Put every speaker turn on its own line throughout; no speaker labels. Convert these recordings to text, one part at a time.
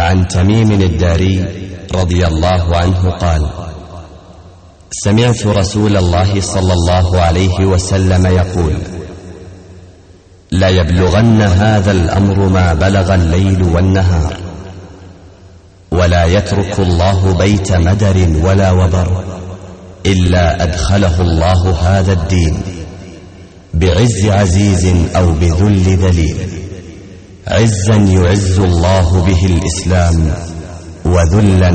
عن تميم الداري رضي الله عنه قال سمعت رسول الله صلى الله عليه وسلم يقول لا يبلغن هذا الأمر ما بلغ الليل والنهار ولا يترك الله بيت مدر ولا وبر إلا أدخله الله هذا الدين بعز عزيز أو بذل ذليل. عزا يعز الله به الإسلام وذلا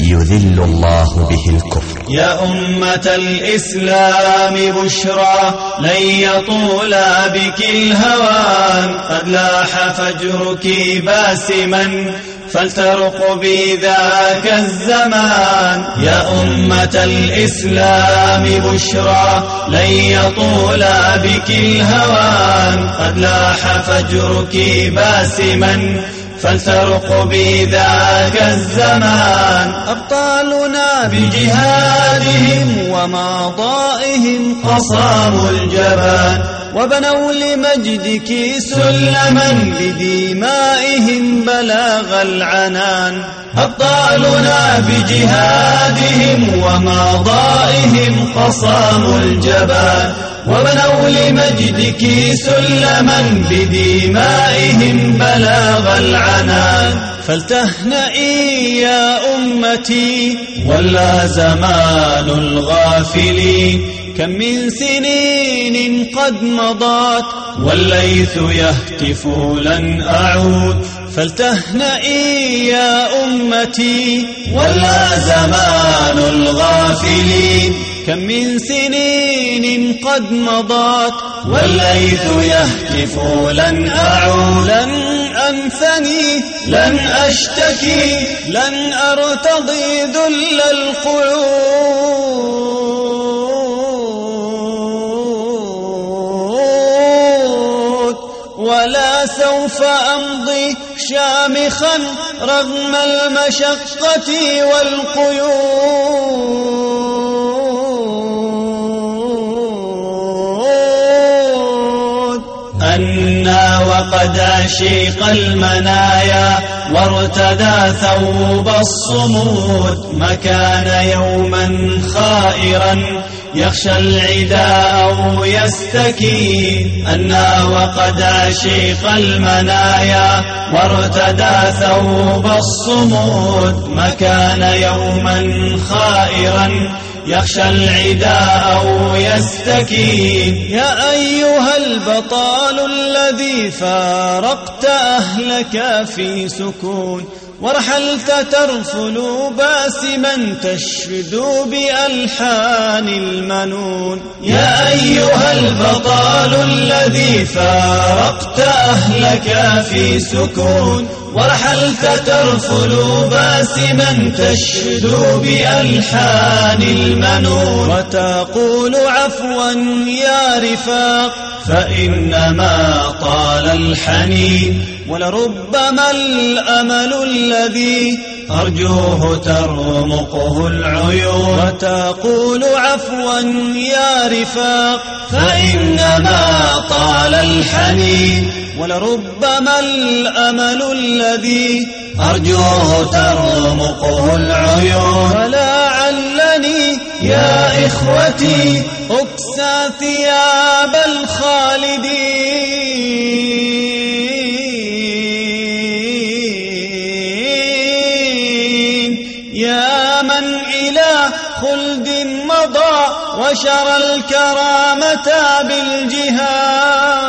يذل الله به الكفر.
يا أمة الإسلام بشرى لن يطول بك الهوان قد لاح فجرك باسما. فلترق ذاك الزمان. يا أمة الإسلام بشرى لن يطول بك الهوان. قد لاح فجرك باسما فلترق ذاك الزمان. أبطالنا بجهادهم وماضائهم قصاموا الجبان. وبنوا لمجدك سلما بدمائهم بلاغ العنان أبطالنا بجهادهم وماضائهم قصاموا الجبان. وبنوا لمجدك سلما بدمائهم بلاغ العنان. فلتهنئي يا أمتي ولا زمان الغافلين. كم من سنين قد مضت والليث يهتف لن أعود فلتهنئي يا أمتي ولا زمان الغافلين كم من سنين قد مضت والليث يهتف لن أعود لن أنثني لن أشتكي لن أرتضي ذل القعود ولا سوف أمضي شامخا رغم المشقة والقيود. وقد أشيق المنايا وارتدى ثوب الصمود ما كان يوما خائرا يخشى العداء أو يستكي أنا وقد أشيق المنايا وارتدى ثوب الصمود ما كان يوما خائرا يخشى العداء أو يستكين يا أيها البطال الذي فارقت أهلك في سكون. ورحلت ترفل باسما تشد بألحان المنون. يا أيها البطال الذي فارقت أهلك في سكون. ورحلت ترفل باسما تشد بألحان المنون. وتقول عفوا يا رفاق فإنما طال الحنين. ولربما الأمل الذي أرجوه ترمقه العيون وتقول عفوا يا رفاق فإنما طال الحنين. ولربما الأمل الذي أرجوه ترمقه العيون. فلعلني يا إخوتي أكسى ثياب الخالدين. خلد مضى وشر الكرامة بالجهاد.